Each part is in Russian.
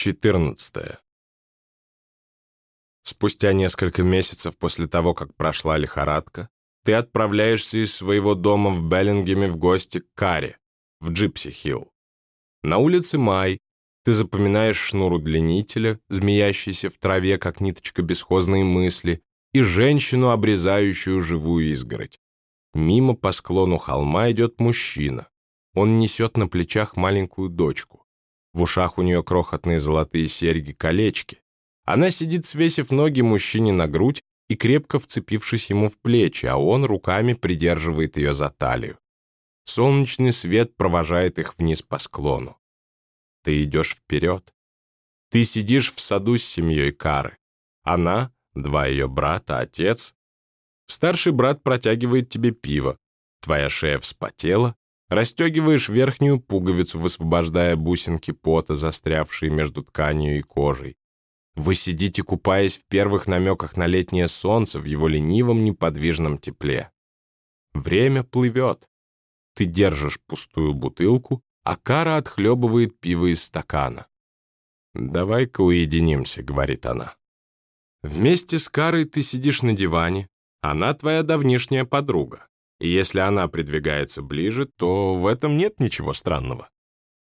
14. Спустя несколько месяцев после того, как прошла лихорадка, ты отправляешься из своего дома в Беллингеме в гости к Каре, в Джипси-Хилл. На улице май, ты запоминаешь шнур удлинителя, змеящийся в траве, как ниточка бесхозной мысли, и женщину, обрезающую живую изгородь. Мимо по склону холма идет мужчина. Он несет на плечах маленькую дочку. В ушах у нее крохотные золотые серьги-колечки. Она сидит, свесив ноги мужчине на грудь и крепко вцепившись ему в плечи, а он руками придерживает ее за талию. Солнечный свет провожает их вниз по склону. Ты идешь вперед. Ты сидишь в саду с семьей Кары. Она, два ее брата, отец. Старший брат протягивает тебе пиво. Твоя шея вспотела, Расстегиваешь верхнюю пуговицу, высвобождая бусинки пота, застрявшие между тканью и кожей. Вы сидите, купаясь в первых намеках на летнее солнце в его ленивом неподвижном тепле. Время плывет. Ты держишь пустую бутылку, а Кара отхлебывает пиво из стакана. «Давай-ка уединимся», — говорит она. Вместе с Карой ты сидишь на диване, она твоя давнишняя подруга. И если она придвигается ближе, то в этом нет ничего странного.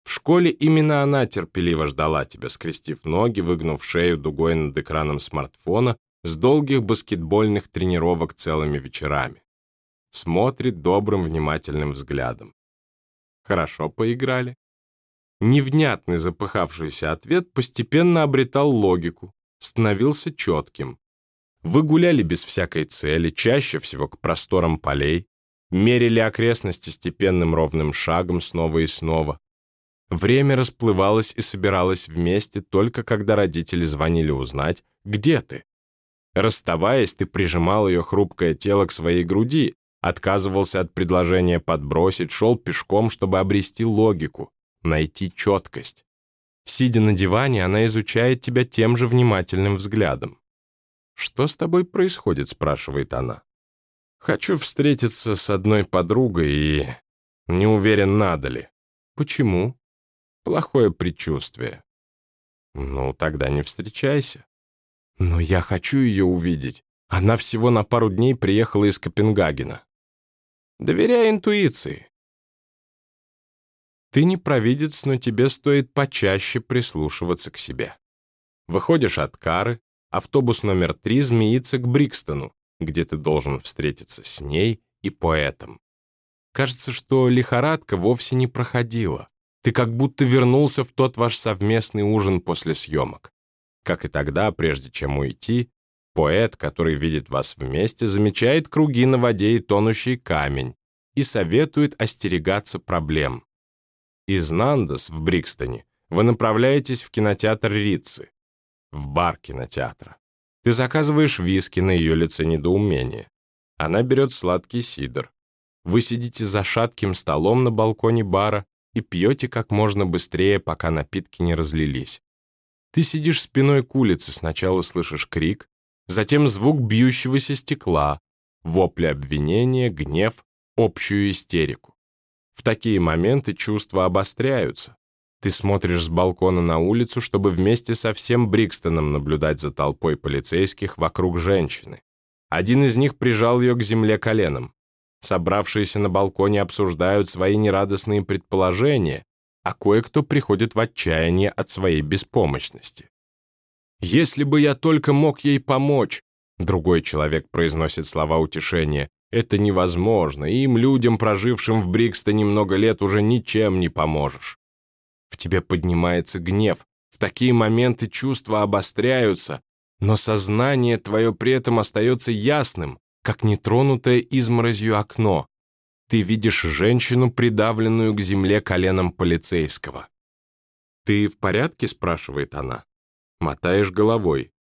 В школе именно она терпеливо ждала тебя, скрестив ноги, выгнув шею дугой над экраном смартфона с долгих баскетбольных тренировок целыми вечерами. Смотрит добрым, внимательным взглядом. Хорошо поиграли. Невнятный запыхавшийся ответ постепенно обретал логику, становился четким. Вы гуляли без всякой цели, чаще всего к просторам полей, мерили окрестности степенным ровным шагом снова и снова. Время расплывалось и собиралось вместе только когда родители звонили узнать, где ты. Расставаясь, ты прижимал ее хрупкое тело к своей груди, отказывался от предложения подбросить, шел пешком, чтобы обрести логику, найти четкость. Сидя на диване, она изучает тебя тем же внимательным взглядом. «Что с тобой происходит?» — спрашивает она. Хочу встретиться с одной подругой и не уверен, надо ли. Почему? Плохое предчувствие. Ну, тогда не встречайся. Но я хочу ее увидеть. Она всего на пару дней приехала из Копенгагена. Доверяй интуиции. Ты не провидец, но тебе стоит почаще прислушиваться к себе. Выходишь от Кары, автобус номер три змеится к Брикстону, где ты должен встретиться с ней и поэтом. Кажется, что лихорадка вовсе не проходила. Ты как будто вернулся в тот ваш совместный ужин после съемок. Как и тогда, прежде чем уйти, поэт, который видит вас вместе, замечает круги на воде и тонущий камень и советует остерегаться проблем. Из Нандос в Брикстоне вы направляетесь в кинотеатр Рицы, в бар кинотеатра. Ты заказываешь виски на ее лице недоумение. Она берет сладкий сидр. Вы сидите за шатким столом на балконе бара и пьете как можно быстрее, пока напитки не разлились. Ты сидишь спиной к улице, сначала слышишь крик, затем звук бьющегося стекла, вопли обвинения, гнев, общую истерику. В такие моменты чувства обостряются. Ты смотришь с балкона на улицу, чтобы вместе со всем Брикстоном наблюдать за толпой полицейских вокруг женщины. Один из них прижал ее к земле коленом. Собравшиеся на балконе обсуждают свои нерадостные предположения, а кое-кто приходит в отчаяние от своей беспомощности. «Если бы я только мог ей помочь», другой человек произносит слова утешения, «это невозможно, им, людям, прожившим в Брикстоне много лет, уже ничем не поможешь». Тебе поднимается гнев. В такие моменты чувства обостряются, но сознание твое при этом остается ясным, как нетронутое изморозью окно. Ты видишь женщину, придавленную к земле коленом полицейского. «Ты в порядке?» — спрашивает она. Мотаешь головой.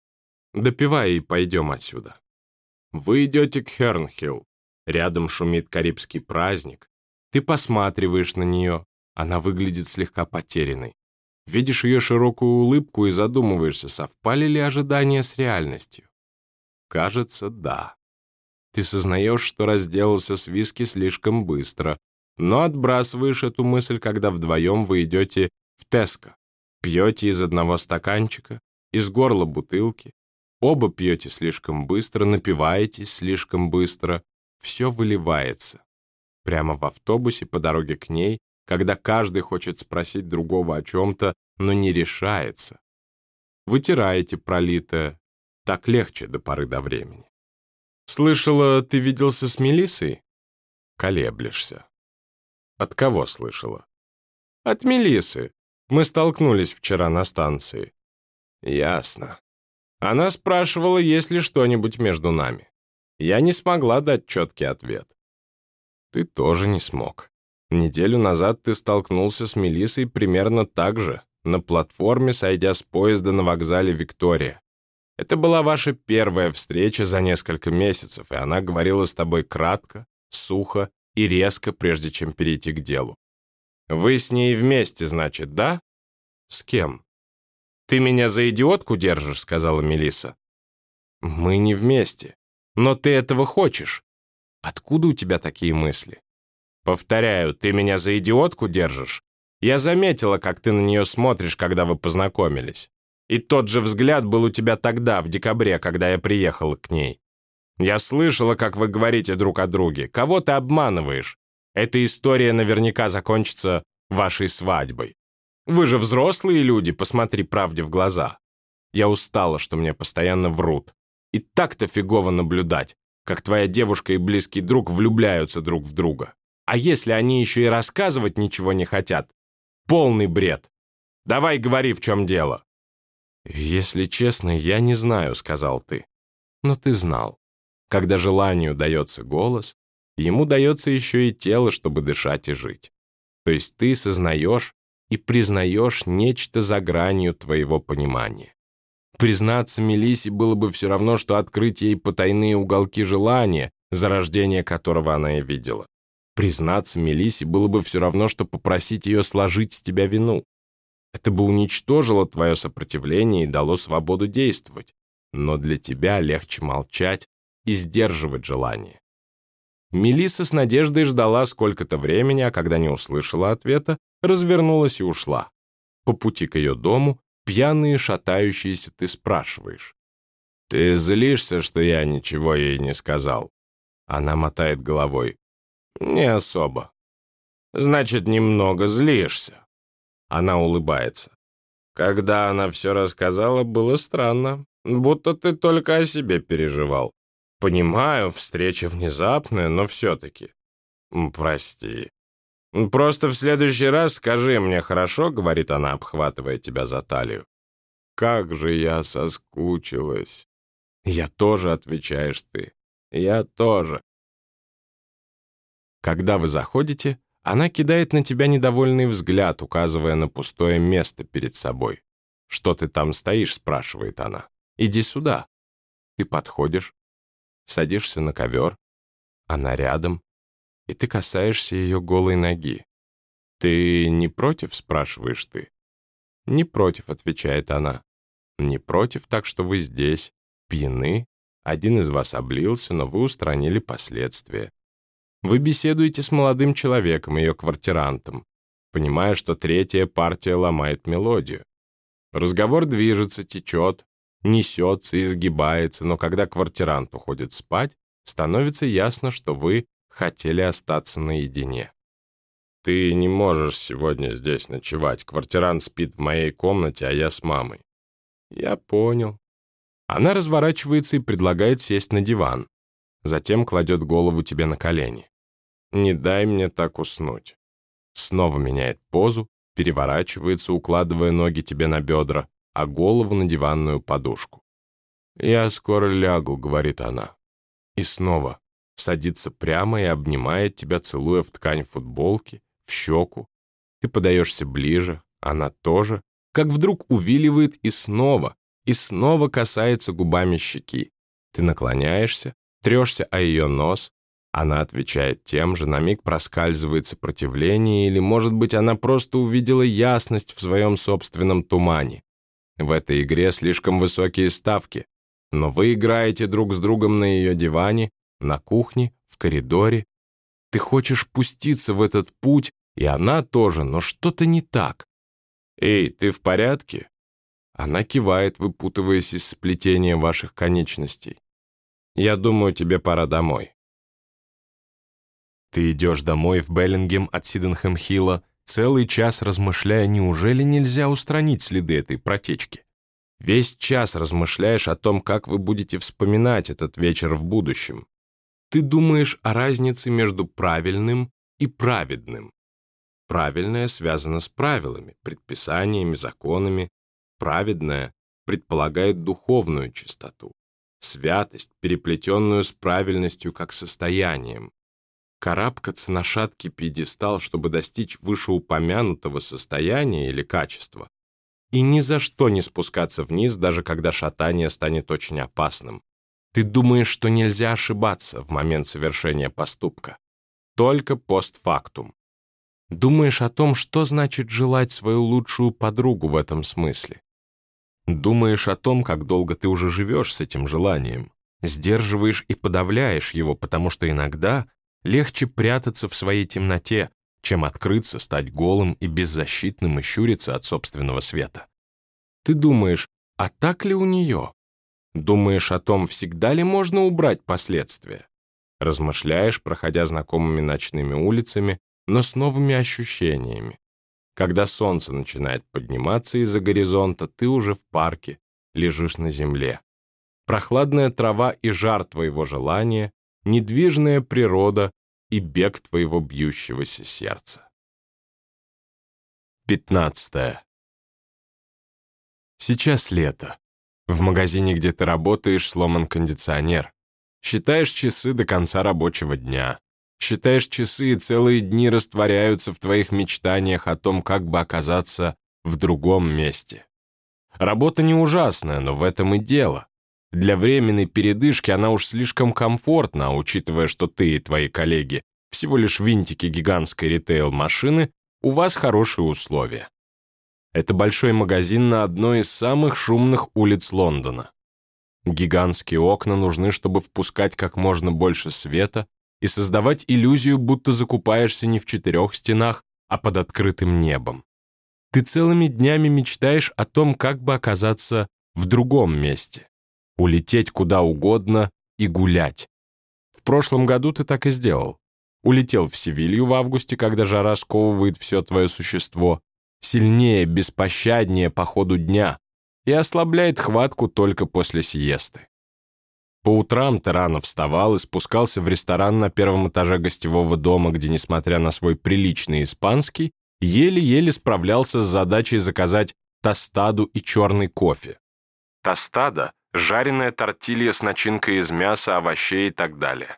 «Допивай и пойдем отсюда». Вы идете к Хернхилл. Рядом шумит карибский праздник. Ты посматриваешь на нее, она выглядит слегка потерянной. Видишь ее широкую улыбку и задумываешься, совпали ли ожидания с реальностью. Кажется, да. Ты сознаешь, что разделался с виски слишком быстро, но отбрасываешь эту мысль, когда вдвоем вы идете в Теско. Пьете из одного стаканчика, из горла бутылки, оба пьете слишком быстро, напиваетесь слишком быстро, все выливается. Прямо в автобусе по дороге к ней, когда каждый хочет спросить другого о чем-то, но не решается. Вытираете пролитое, так легче до поры до времени. «Слышала, ты виделся с Мелиссой?» Колеблешься. «От кого слышала?» «От Мелисы. Мы столкнулись вчера на станции». «Ясно. Она спрашивала, есть ли что-нибудь между нами. Я не смогла дать четкий ответ». «Ты тоже не смог. Неделю назад ты столкнулся с Мелиссой примерно так же, на платформе, сойдя с поезда на вокзале Виктория. Это была ваша первая встреча за несколько месяцев, и она говорила с тобой кратко, сухо и резко, прежде чем перейти к делу. Вы с ней вместе, значит, да? С кем? Ты меня за идиотку держишь, сказала Мелиса. Мы не вместе. Но ты этого хочешь. Откуда у тебя такие мысли? Повторяю, ты меня за идиотку держишь? Я заметила, как ты на нее смотришь, когда вы познакомились. И тот же взгляд был у тебя тогда, в декабре, когда я приехала к ней. Я слышала, как вы говорите друг о друге. Кого ты обманываешь? Эта история наверняка закончится вашей свадьбой. Вы же взрослые люди, посмотри правде в глаза. Я устала, что мне постоянно врут. И так-то фигово наблюдать, как твоя девушка и близкий друг влюбляются друг в друга. А если они еще и рассказывать ничего не хотят? Полный бред. Давай говори, в чем дело. «Если честно, я не знаю», — сказал ты. «Но ты знал. Когда желанию дается голос, ему дается еще и тело, чтобы дышать и жить. То есть ты сознаешь и признаешь нечто за гранью твоего понимания. Признаться Мелисе было бы все равно, что открыть ей потайные уголки желания, зарождение которого она и видела. Признаться Мелисе было бы все равно, что попросить ее сложить с тебя вину. Это бы уничтожило твое сопротивление и дало свободу действовать. Но для тебя легче молчать и сдерживать желание. Мелисса с надеждой ждала сколько-то времени, а когда не услышала ответа, развернулась и ушла. По пути к ее дому, пьяные шатающиеся, ты спрашиваешь. «Ты злишься, что я ничего ей не сказал?» Она мотает головой. «Не особо». «Значит, немного злишься». Она улыбается. Когда она все рассказала, было странно, будто ты только о себе переживал. Понимаю, встреча внезапная, но все-таки. Прости. Просто в следующий раз скажи мне, хорошо, говорит она, обхватывая тебя за талию. Как же я соскучилась. Я тоже, отвечаешь ты. Я тоже. Когда вы заходите, она кидает на тебя недовольный взгляд, указывая на пустое место перед собой. «Что ты там стоишь?» — спрашивает она. «Иди сюда». Ты подходишь, садишься на ковер, она рядом, и ты касаешься ее голой ноги. «Ты не против?» — спрашиваешь ты. «Не против», — отвечает она. «Не против, так что вы здесь, пьяны, один из вас облился, но вы устранили последствия. Вы беседуете с молодым человеком, ее квартирантом, понимая, что третья партия ломает мелодию. Разговор движется, течет, несется, изгибается, но когда квартирант уходит спать, становится ясно, что вы хотели остаться наедине. «Ты не можешь сегодня здесь ночевать. Квартирант спит в моей комнате, а я с мамой». «Я понял». Она разворачивается и предлагает сесть на диван. Затем кладет голову тебе на колени. «Не дай мне так уснуть». Снова меняет позу, переворачивается, укладывая ноги тебе на бедра, а голову на диванную подушку. «Я скоро лягу», — говорит она. И снова садится прямо и обнимает тебя, целуя в ткань футболки, в щеку. Ты подаешься ближе, она тоже, как вдруг увиливает и снова, и снова касается губами щеки. Ты наклоняешься, Трешься о ее нос, она отвечает тем же, на миг проскальзывает сопротивление, или, может быть, она просто увидела ясность в своем собственном тумане. В этой игре слишком высокие ставки, но вы играете друг с другом на ее диване, на кухне, в коридоре. Ты хочешь пуститься в этот путь, и она тоже, но что-то не так. «Эй, ты в порядке?» Она кивает, выпутываясь из сплетения ваших конечностей. «Я думаю, тебе пора домой». Ты идешь домой в Беллингем от Сиденхэм-Хилла, целый час размышляя, неужели нельзя устранить следы этой протечки. Весь час размышляешь о том, как вы будете вспоминать этот вечер в будущем. Ты думаешь о разнице между правильным и праведным. Правильное связано с правилами, предписаниями, законами. Праведное предполагает духовную чистоту, святость, переплетенную с правильностью как состоянием. Карабкаться на шаткий пьедестал, чтобы достичь вышеупомянутого состояния или качества, и ни за что не спускаться вниз, даже когда шатание станет очень опасным. Ты думаешь, что нельзя ошибаться в момент совершения поступка. Только постфактум. Думаешь о том, что значит желать свою лучшую подругу в этом смысле. Думаешь о том, как долго ты уже живешь с этим желанием. Сдерживаешь и подавляешь его, потому что иногда легче прятаться в своей темноте, чем открыться, стать голым и беззащитным и щуриться от собственного света. Ты думаешь, а так ли у нее? Думаешь о том, всегда ли можно убрать последствия? Размышляешь, проходя знакомыми ночными улицами, но с новыми ощущениями. Когда солнце начинает подниматься из-за горизонта, ты уже в парке, лежишь на земле. Прохладная трава и жар твоего желания, недвижная природа и бег твоего бьющегося сердца. 15. Сейчас лето. В магазине, где ты работаешь, сломан кондиционер. Считаешь часы до конца рабочего дня. Считаешь часы, и целые дни растворяются в твоих мечтаниях о том, как бы оказаться в другом месте. Работа не ужасная, но в этом и дело. Для временной передышки она уж слишком комфортна, учитывая, что ты и твои коллеги всего лишь винтики гигантской ритейл-машины, у вас хорошие условия. Это большой магазин на одной из самых шумных улиц Лондона. Гигантские окна нужны, чтобы впускать как можно больше света и создавать иллюзию, будто закупаешься не в четырех стенах, а под открытым небом. Ты целыми днями мечтаешь о том, как бы оказаться в другом месте улететь куда угодно и гулять. В прошлом году ты так и сделал. Улетел в Севилью в августе, когда жара сковывает все твое существо, сильнее, беспощаднее по ходу дня и ослабляет хватку только после сиесты. По утрам ты рано вставал и спускался в ресторан на первом этаже гостевого дома, где, несмотря на свой приличный испанский, еле-еле справлялся с задачей заказать тостаду и черный кофе. Тостада жареная тортилья с начинкой из мяса, овощей и так далее.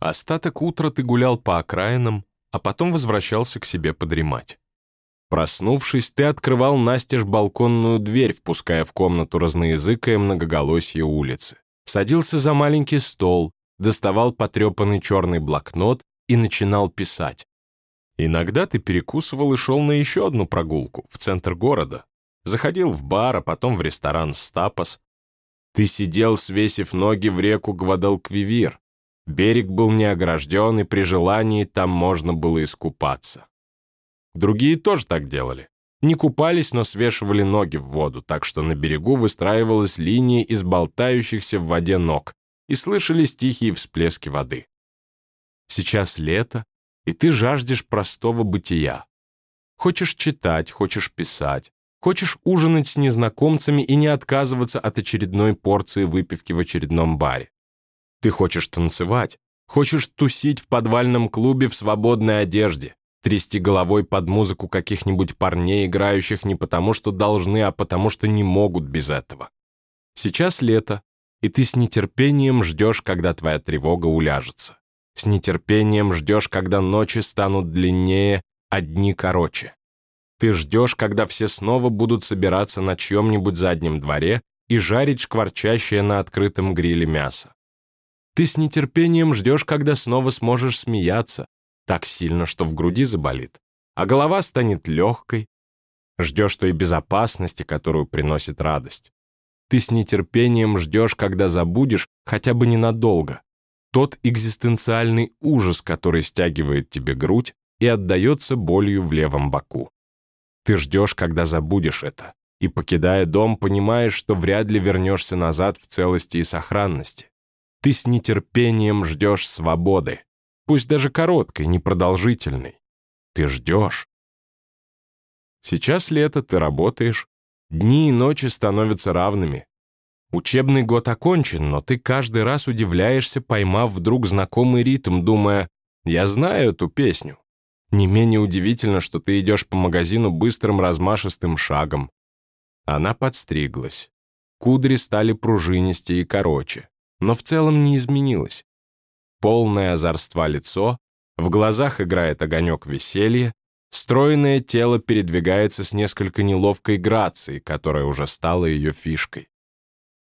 Остаток утра ты гулял по окраинам, а потом возвращался к себе подремать. Проснувшись, ты открывал настежь балконную дверь, впуская в комнату разноязыкое многоголосие улицы. Садился за маленький стол, доставал потрепанный черный блокнот и начинал писать. Иногда ты перекусывал и шел на еще одну прогулку в центр города. Заходил в бар, а потом в ресторан «Стапос», ты сидел, свесив ноги в реку Гвадалквивир. Берег был не огражден, и при желании там можно было искупаться. Другие тоже так делали. Не купались, но свешивали ноги в воду, так что на берегу выстраивалась линия из болтающихся в воде ног, и слышались тихие всплески воды. Сейчас лето, и ты жаждешь простого бытия. Хочешь читать, хочешь писать, Хочешь ужинать с незнакомцами и не отказываться от очередной порции выпивки в очередном баре. Ты хочешь танцевать, хочешь тусить в подвальном клубе в свободной одежде, трясти головой под музыку каких-нибудь парней, играющих не потому, что должны, а потому, что не могут без этого. Сейчас лето, и ты с нетерпением ждешь, когда твоя тревога уляжется. С нетерпением ждешь, когда ночи станут длиннее, а дни короче. Ты ждешь, когда все снова будут собираться на чьем-нибудь заднем дворе и жарить шкварчащее на открытом гриле мясо. Ты с нетерпением ждешь, когда снова сможешь смеяться, так сильно, что в груди заболит, а голова станет легкой. Ждешь той безопасности, которую приносит радость. Ты с нетерпением ждешь, когда забудешь, хотя бы ненадолго, тот экзистенциальный ужас, который стягивает тебе грудь и отдается болью в левом боку. Ты ждешь, когда забудешь это, и, покидая дом, понимаешь, что вряд ли вернешься назад в целости и сохранности. Ты с нетерпением ждешь свободы, пусть даже короткой, непродолжительной. Ты ждешь. Сейчас лето, ты работаешь, дни и ночи становятся равными. Учебный год окончен, но ты каждый раз удивляешься, поймав вдруг знакомый ритм, думая, «Я знаю эту песню». Не менее удивительно, что ты идешь по магазину быстрым размашистым шагом. Она подстриглась. Кудри стали пружинистее и короче, но в целом не изменилась. Полное озорства лицо, в глазах играет огонек веселья, стройное тело передвигается с несколько неловкой грацией, которая уже стала ее фишкой.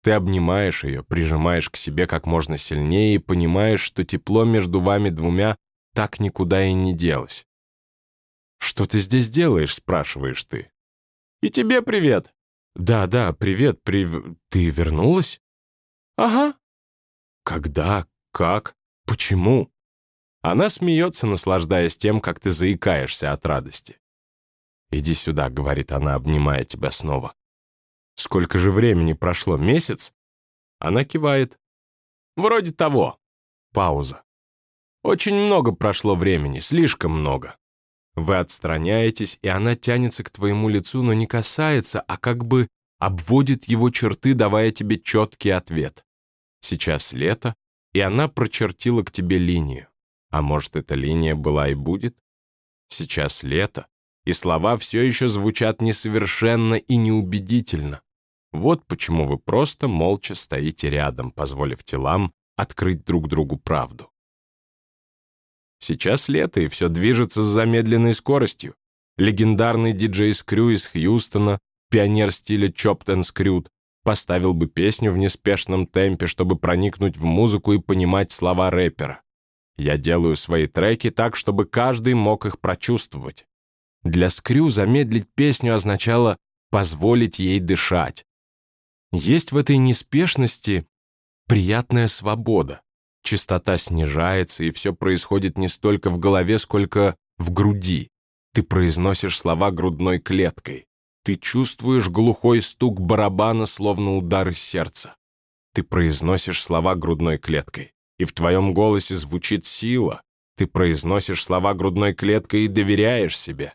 Ты обнимаешь ее, прижимаешь к себе как можно сильнее и понимаешь, что тепло между вами двумя так никуда и не делось. «Что ты здесь делаешь?» — спрашиваешь ты. «И тебе привет». «Да-да, привет, прив... Ты вернулась?» «Ага». «Когда? Как? Почему?» Она смеется, наслаждаясь тем, как ты заикаешься от радости. «Иди сюда», — говорит она, обнимая тебя снова. Сколько же времени прошло? Месяц? Она кивает. Вроде того. Пауза. Очень много прошло времени, слишком много. Вы отстраняетесь, и она тянется к твоему лицу, но не касается, а как бы обводит его черты, давая тебе четкий ответ. Сейчас лето, и она прочертила к тебе линию. А может, эта линия была и будет? Сейчас лето, и слова все еще звучат несовершенно и неубедительно. Вот почему вы просто молча стоите рядом, позволив телам открыть друг другу правду. Сейчас лето, и все движется с замедленной скоростью. Легендарный диджей Скрю из Хьюстона, пионер стиля and Screwed, поставил бы песню в неспешном темпе, чтобы проникнуть в музыку и понимать слова рэпера. Я делаю свои треки так, чтобы каждый мог их прочувствовать. Для Скрю замедлить песню означало позволить ей дышать, есть в этой неспешности приятная свобода. Частота снижается, и все происходит не столько в голове, сколько в груди. Ты произносишь слова грудной клеткой. Ты чувствуешь глухой стук барабана, словно удар сердца. Ты произносишь слова грудной клеткой, и в твоем голосе звучит сила. Ты произносишь слова грудной клеткой и доверяешь себе.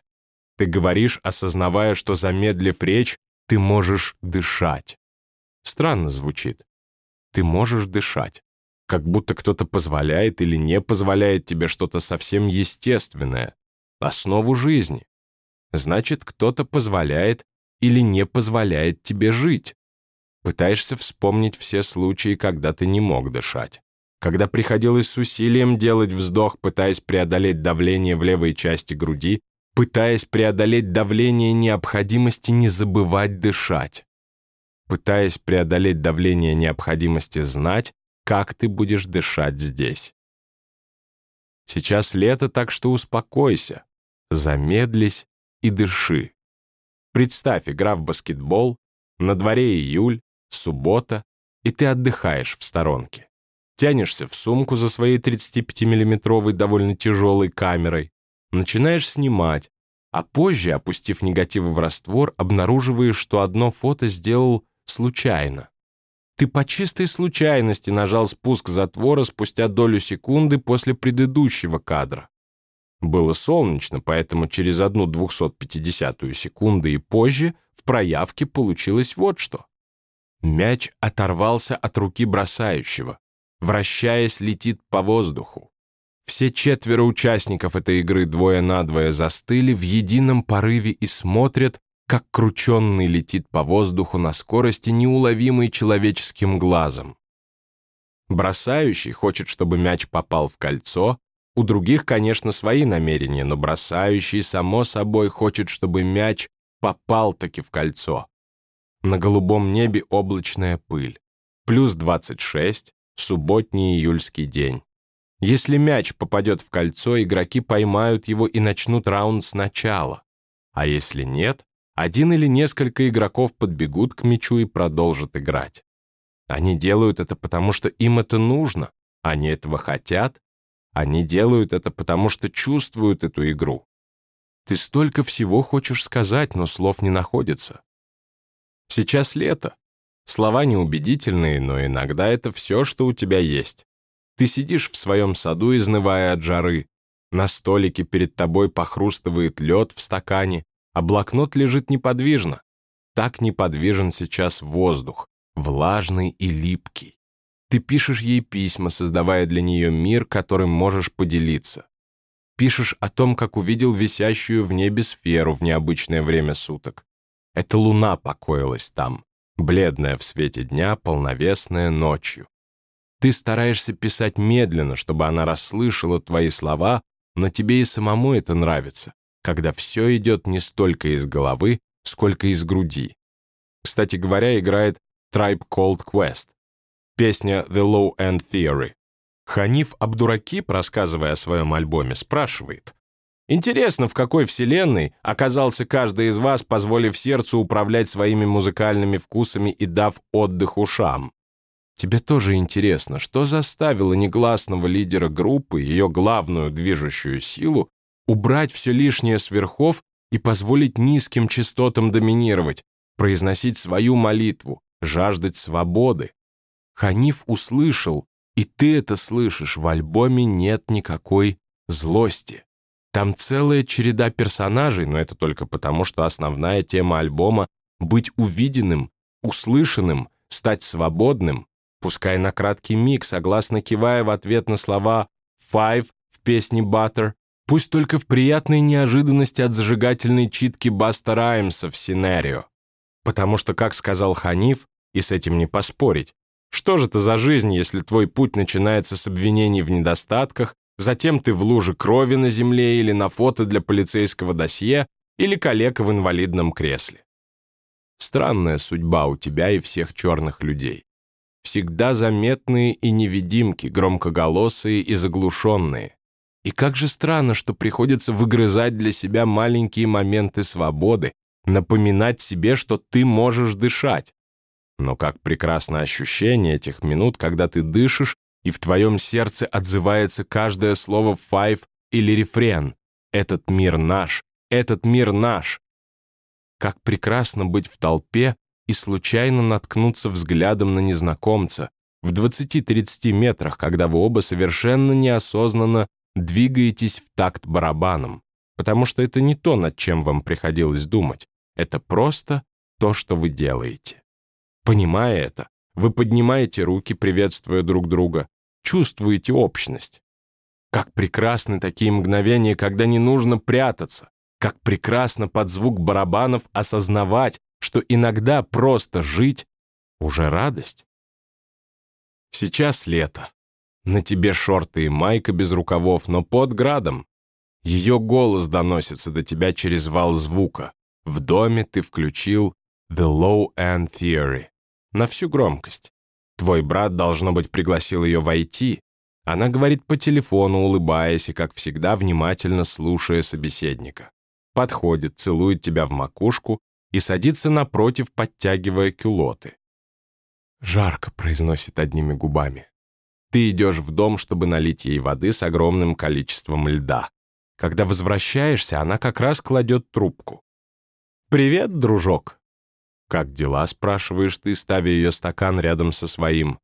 Ты говоришь, осознавая, что замедлив речь, ты можешь дышать. Странно звучит. Ты можешь дышать. Как будто кто-то позволяет или не позволяет тебе что-то совсем естественное, основу жизни. Значит, кто-то позволяет или не позволяет тебе жить. Пытаешься вспомнить все случаи, когда ты не мог дышать. Когда приходилось с усилием делать вздох, пытаясь преодолеть давление в левой части груди, пытаясь преодолеть давление необходимости не забывать дышать пытаясь преодолеть давление необходимости знать, как ты будешь дышать здесь. Сейчас лето, так что успокойся, замедлись и дыши. Представь, игра в баскетбол, на дворе июль, суббота, и ты отдыхаешь в сторонке. Тянешься в сумку за своей 35-миллиметровой довольно тяжелой камерой, начинаешь снимать, а позже, опустив негативы в раствор, обнаруживаешь, что одно фото сделал случайно. Ты по чистой случайности нажал спуск затвора спустя долю секунды после предыдущего кадра. Было солнечно, поэтому через одну 250-ю секунды и позже в проявке получилось вот что. Мяч оторвался от руки бросающего, вращаясь, летит по воздуху. Все четверо участников этой игры двое на двое застыли в едином порыве и смотрят, как крученный летит по воздуху на скорости, неуловимой человеческим глазом. Бросающий хочет, чтобы мяч попал в кольцо, у других, конечно, свои намерения, но бросающий, само собой, хочет, чтобы мяч попал таки в кольцо. На голубом небе облачная пыль. Плюс 26, субботний июльский день. Если мяч попадет в кольцо, игроки поймают его и начнут раунд сначала. А если нет, один или несколько игроков подбегут к мячу и продолжат играть. Они делают это потому, что им это нужно, они этого хотят, они делают это потому, что чувствуют эту игру. Ты столько всего хочешь сказать, но слов не находится. Сейчас лето. Слова неубедительные, но иногда это все, что у тебя есть. Ты сидишь в своем саду, изнывая от жары. На столике перед тобой похрустывает лед в стакане, а блокнот лежит неподвижно. Так неподвижен сейчас воздух, влажный и липкий. Ты пишешь ей письма, создавая для нее мир, которым можешь поделиться. Пишешь о том, как увидел висящую в небе сферу в необычное время суток. Эта луна покоилась там, бледная в свете дня, полновесная ночью. Ты стараешься писать медленно, чтобы она расслышала твои слова, но тебе и самому это нравится, когда все идет не столько из головы, сколько из груди. Кстати говоря, играет Tribe Called Quest, песня The Low End Theory. Ханиф Абдуракип, рассказывая о своем альбоме, спрашивает, «Интересно, в какой вселенной оказался каждый из вас, позволив сердцу управлять своими музыкальными вкусами и дав отдых ушам? Тебе тоже интересно, что заставило негласного лидера группы, ее главную движущую силу, убрать все лишнее с верхов и позволить низким частотам доминировать, произносить свою молитву, жаждать свободы? Ханиф услышал, и ты это слышишь, в альбоме нет никакой злости. Там целая череда персонажей, но это только потому, что основная тема альбома — быть увиденным, услышанным, стать свободным, пускай на краткий миг, согласно кивая в ответ на слова «Five» в песне «Butter», пусть только в приятной неожиданности от зажигательной читки Баста Раймса в «Синерио». Потому что, как сказал Ханиф, и с этим не поспорить, что же это за жизнь, если твой путь начинается с обвинений в недостатках, затем ты в луже крови на земле или на фото для полицейского досье, или калека в инвалидном кресле? Странная судьба у тебя и всех черных людей. Всегда заметные и невидимки, громкоголосые и заглушенные. И как же странно, что приходится выгрызать для себя маленькие моменты свободы, напоминать себе, что ты можешь дышать, но как прекрасно ощущение этих минут, когда ты дышишь, и в твоем сердце отзывается каждое слово «файв» или рефрен. «Этот мир наш! Этот мир наш!» Как прекрасно быть в толпе и случайно наткнуться взглядом на незнакомца в 20-30 метрах, когда вы оба совершенно неосознанно двигаетесь в такт барабаном, потому что это не то, над чем вам приходилось думать, это просто то, что вы делаете. Понимая это, вы поднимаете руки, приветствуя друг друга, чувствуете общность. Как прекрасны такие мгновения, когда не нужно прятаться. Как прекрасно под звук барабанов осознавать, что иногда просто жить — уже радость. Сейчас лето. На тебе шорты и майка без рукавов, но под градом. Ее голос доносится до тебя через вал звука. В доме ты включил The Low End Theory на всю громкость. Твой брат, должно быть, пригласил ее войти. Она говорит по телефону, улыбаясь и, как всегда, внимательно слушая собеседника. Подходит, целует тебя в макушку и садится напротив, подтягивая кюлоты. «Жарко», — произносит одними губами. Ты идешь в дом, чтобы налить ей воды с огромным количеством льда. Когда возвращаешься, она как раз кладет трубку. «Привет, дружок», «Как дела?» — спрашиваешь ты, ставя ее стакан рядом со своим.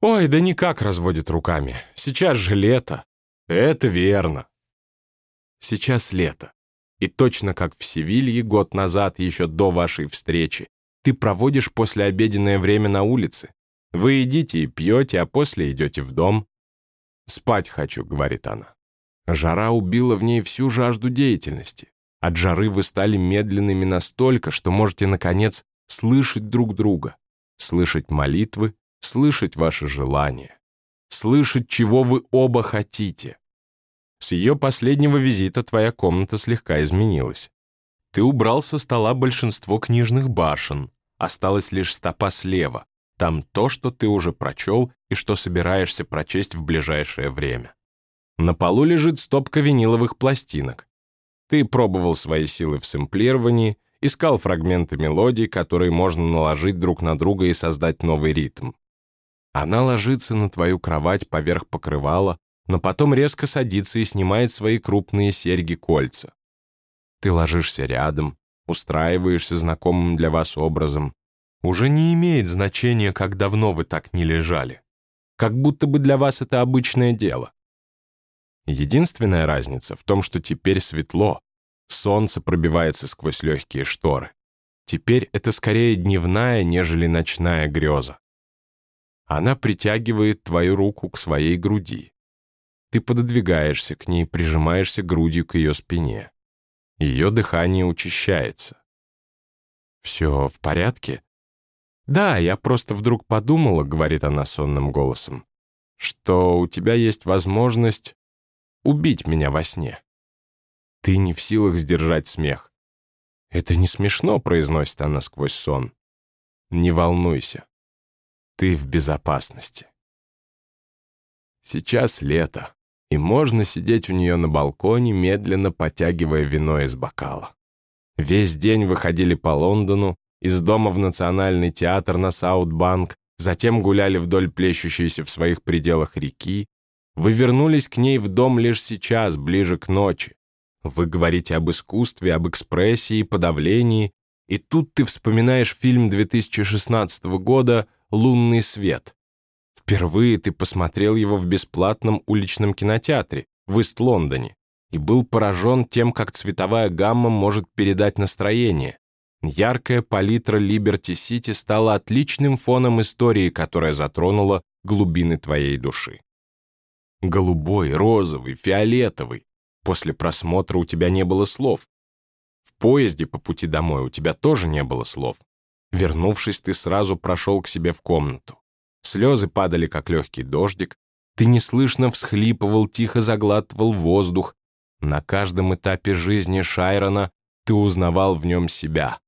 «Ой, да никак!» — разводит руками. «Сейчас же лето!» «Это верно!» Сейчас лето. И точно как в Севилье год назад, еще до вашей встречи, ты проводишь послеобеденное время на улице. Вы едите и пьете, а после идете в дом. «Спать хочу», — говорит она. Жара убила в ней всю жажду деятельности. От жары вы стали медленными настолько, что можете, наконец, слышать друг друга, слышать молитвы, слышать ваши желания, слышать, чего вы оба хотите. С ее последнего визита твоя комната слегка изменилась. Ты убрал со стола большинство книжных башен, осталась лишь стопа слева, там то, что ты уже прочел и что собираешься прочесть в ближайшее время. На полу лежит стопка виниловых пластинок. Ты пробовал свои силы в сэмплировании, искал фрагменты мелодий, которые можно наложить друг на друга и создать новый ритм. Она ложится на твою кровать поверх покрывала, но потом резко садится и снимает свои крупные серьги-кольца. Ты ложишься рядом, устраиваешься знакомым для вас образом. Уже не имеет значения, как давно вы так не лежали. Как будто бы для вас это обычное дело. Единственная разница в том, что теперь светло, солнце пробивается сквозь легкие шторы. Теперь это скорее дневная, нежели ночная греза. Она притягивает твою руку к своей груди. Ты пододвигаешься к ней, прижимаешься грудью к ее спине. Ее дыхание учащается. «Все в порядке?» «Да, я просто вдруг подумала», — говорит она сонным голосом, «что у тебя есть возможность убить меня во сне». Ты не в силах сдержать смех. «Это не смешно», — произносит она сквозь сон. «Не волнуйся. Ты в безопасности». Сейчас лето и можно сидеть у нее на балконе, медленно потягивая вино из бокала. Весь день выходили по Лондону, из дома в Национальный театр на Саутбанк, затем гуляли вдоль плещущейся в своих пределах реки. Вы вернулись к ней в дом лишь сейчас, ближе к ночи. Вы говорите об искусстве, об экспрессии, подавлении, и тут ты вспоминаешь фильм 2016 года «Лунный свет», Впервые ты посмотрел его в бесплатном уличном кинотеатре в Ист-Лондоне и был поражен тем, как цветовая гамма может передать настроение. Яркая палитра Либерти-Сити стала отличным фоном истории, которая затронула глубины твоей души. Голубой, розовый, фиолетовый. После просмотра у тебя не было слов. В поезде по пути домой у тебя тоже не было слов. Вернувшись, ты сразу прошел к себе в комнату. Слезы падали, как легкий дождик. Ты неслышно всхлипывал, тихо заглатывал воздух. На каждом этапе жизни Шайрона ты узнавал в нем себя.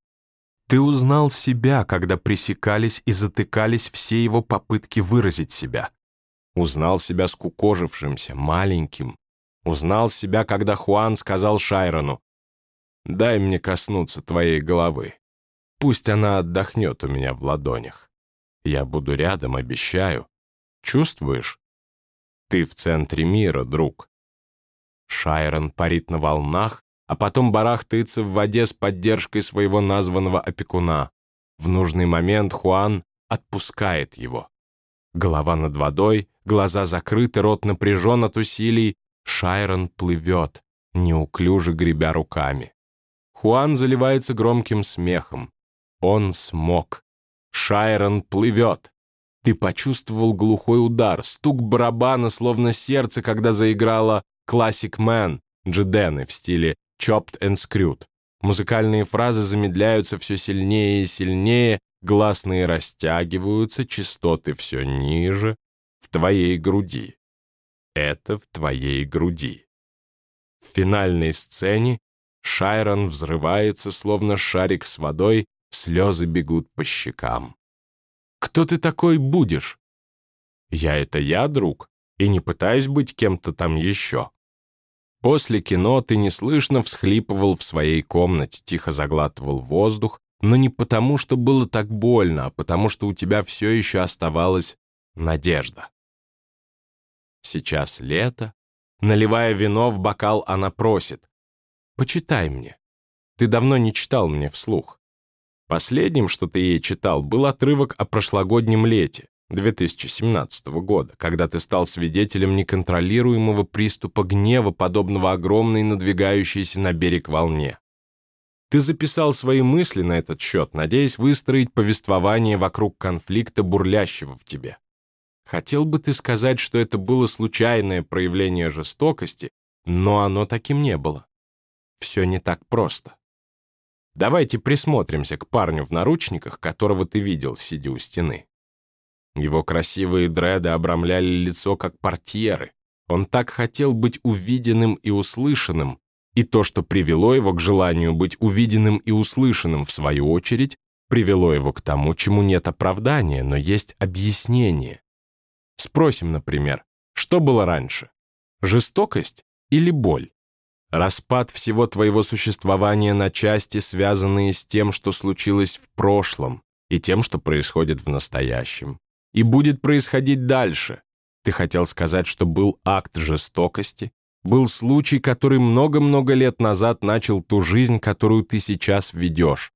Ты узнал себя, когда пресекались и затыкались все его попытки выразить себя. Узнал себя скукожившимся, маленьким. Узнал себя, когда Хуан сказал Шайрону, «Дай мне коснуться твоей головы. Пусть она отдохнет у меня в ладонях». Я буду рядом, обещаю. Чувствуешь? Ты в центре мира, друг. Шайрон парит на волнах, а потом барахтается в воде с поддержкой своего названного опекуна. В нужный момент Хуан отпускает его. Голова над водой, глаза закрыты, рот напряжен от усилий. Шайрон плывет, неуклюже гребя руками. Хуан заливается громким смехом. Он смог. Шайрон плывет. Ты почувствовал глухой удар, стук барабана, словно сердце, когда заиграла «Classic Man» Джедены в стиле «Chopped and Screwed». Музыкальные фразы замедляются все сильнее и сильнее, гласные растягиваются, частоты все ниже. В твоей груди. Это в твоей груди. В финальной сцене Шайрон взрывается, словно шарик с водой, Слезы бегут по щекам. «Кто ты такой будешь?» «Я — это я, друг, и не пытаюсь быть кем-то там еще». После кино ты неслышно всхлипывал в своей комнате, тихо заглатывал воздух, но не потому, что было так больно, а потому, что у тебя все еще оставалась надежда. Сейчас лето. Наливая вино в бокал, она просит. «Почитай мне. Ты давно не читал мне вслух. Последним, что ты ей читал, был отрывок о прошлогоднем лете, 2017 года, когда ты стал свидетелем неконтролируемого приступа гнева, подобного огромной надвигающейся на берег волне. Ты записал свои мысли на этот счет, надеясь выстроить повествование вокруг конфликта, бурлящего в тебе. Хотел бы ты сказать, что это было случайное проявление жестокости, но оно таким не было. Все не так просто. Давайте присмотримся к парню в наручниках, которого ты видел, сидя у стены. Его красивые дреды обрамляли лицо, как портьеры. Он так хотел быть увиденным и услышанным, и то, что привело его к желанию быть увиденным и услышанным, в свою очередь, привело его к тому, чему нет оправдания, но есть объяснение. Спросим, например, что было раньше? Жестокость или боль? распад всего твоего существования на части, связанные с тем, что случилось в прошлом, и тем, что происходит в настоящем. И будет происходить дальше. Ты хотел сказать, что был акт жестокости, был случай, который много-много лет назад начал ту жизнь, которую ты сейчас ведешь.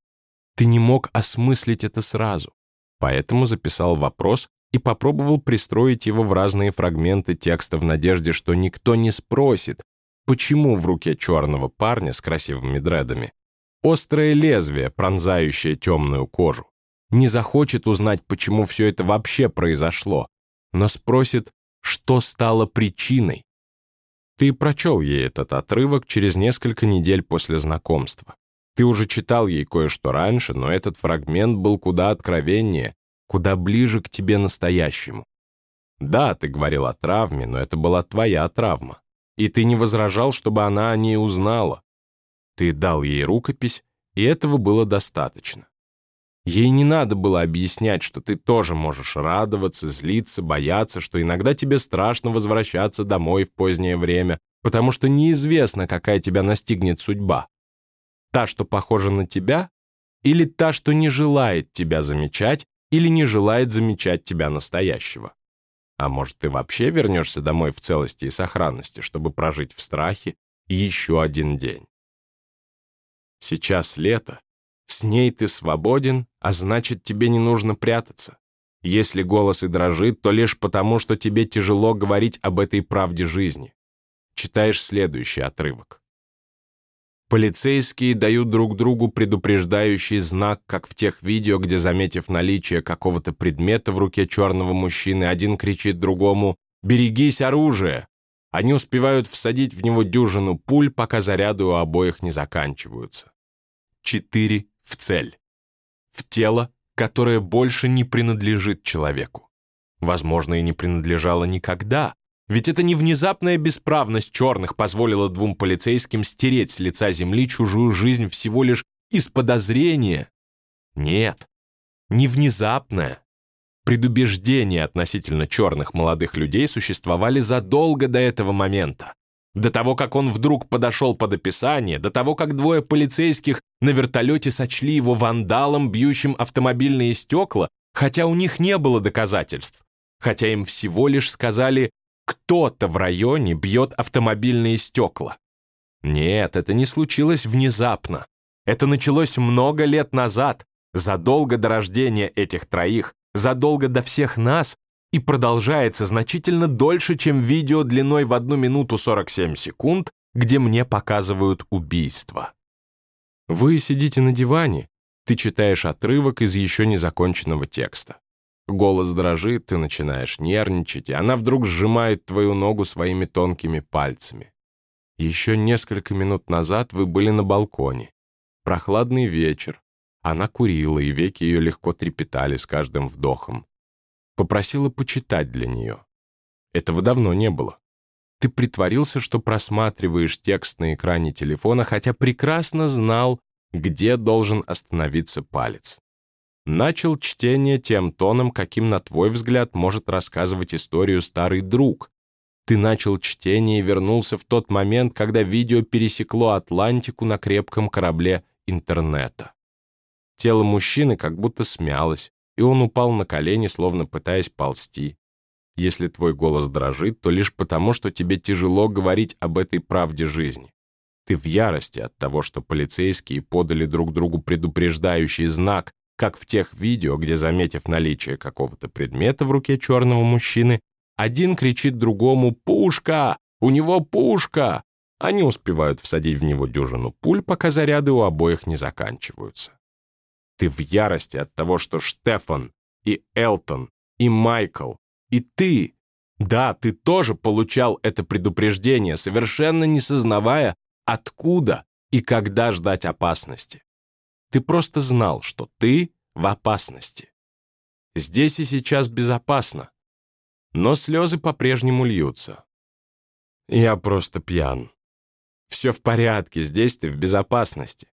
Ты не мог осмыслить это сразу, поэтому записал вопрос и попробовал пристроить его в разные фрагменты текста в надежде, что никто не спросит, почему в руке черного парня с красивыми дредами острое лезвие, пронзающее темную кожу. Не захочет узнать, почему все это вообще произошло, но спросит, что стало причиной. Ты прочел ей этот отрывок через несколько недель после знакомства. Ты уже читал ей кое-что раньше, но этот фрагмент был куда откровеннее, куда ближе к тебе настоящему. Да, ты говорил о травме, но это была твоя травма. И ты не возражал, чтобы она о ней узнала. Ты дал ей рукопись, и этого было достаточно. Ей не надо было объяснять, что ты тоже можешь радоваться, злиться, бояться, что иногда тебе страшно возвращаться домой в позднее время, потому что неизвестно, какая тебя настигнет судьба. Та, что похожа на тебя, или та, что не желает тебя замечать, или не желает замечать тебя настоящего. А может, ты вообще вернешься домой в целости и сохранности, чтобы прожить в страхе еще один день. Сейчас лето. С ней ты свободен, а значит, тебе не нужно прятаться. Если голос и дрожит, то лишь потому, что тебе тяжело говорить об этой правде жизни. Читаешь следующий отрывок. Полицейские дают друг другу предупреждающий знак, как в тех видео, где, заметив наличие какого-то предмета в руке черного мужчины, один кричит другому «Берегись оружия!» Они успевают всадить в него дюжину пуль, пока заряды у обоих не заканчиваются. Четыре в цель. В тело, которое больше не принадлежит человеку. Возможно, и не принадлежало никогда, ведь это не внезапная бесправность черных позволила двум полицейским стереть с лица земли чужую жизнь всего лишь из подозрения. Нет, не внезапная, Предубеждения относительно черных молодых людей существовали задолго до этого момента. До того, как он вдруг подошел под описание, до того, как двое полицейских на вертолете сочли его вандалом, бьющим автомобильные стекла, хотя у них не было доказательств, хотя им всего лишь сказали «кто-то в районе бьет автомобильные стекла». Нет, это не случилось внезапно. Это началось много лет назад, задолго до рождения этих троих, задолго до всех нас и продолжается значительно дольше, чем видео длиной в 1 минуту 47 секунд, где мне показывают убийство. Вы сидите на диване, ты читаешь отрывок из еще не законченного текста. Голос дрожит, ты начинаешь нервничать, и она вдруг сжимает твою ногу своими тонкими пальцами. Еще несколько минут назад вы были на балконе. Прохладный вечер, она курила, и веки ее легко трепетали с каждым вдохом. Попросила почитать для нее. Этого давно не было. Ты притворился, что просматриваешь текст на экране телефона, хотя прекрасно знал, где должен остановиться палец. Начал чтение тем тоном, каким, на твой взгляд, может рассказывать историю старый друг. Ты начал чтение и вернулся в тот момент, когда видео пересекло Атлантику на крепком корабле интернета. Тело мужчины как будто смялось, и он упал на колени, словно пытаясь ползти. Если твой голос дрожит, то лишь потому, что тебе тяжело говорить об этой правде жизни. Ты в ярости от того, что полицейские подали друг другу предупреждающий знак, как в тех видео, где, заметив наличие какого-то предмета в руке черного мужчины, один кричит другому «Пушка! У него пушка!» Они успевают всадить в него дюжину пуль, пока заряды у обоих не заканчиваются. Ты в ярости от того, что Штефан и Элтон и Майкл и ты, да, ты тоже получал это предупреждение, совершенно не сознавая, откуда и когда ждать опасности. Ты просто знал, что ты в опасности. Здесь и сейчас безопасно, но слезы по-прежнему льются. Я просто пьян. Все в порядке, здесь ты в безопасности.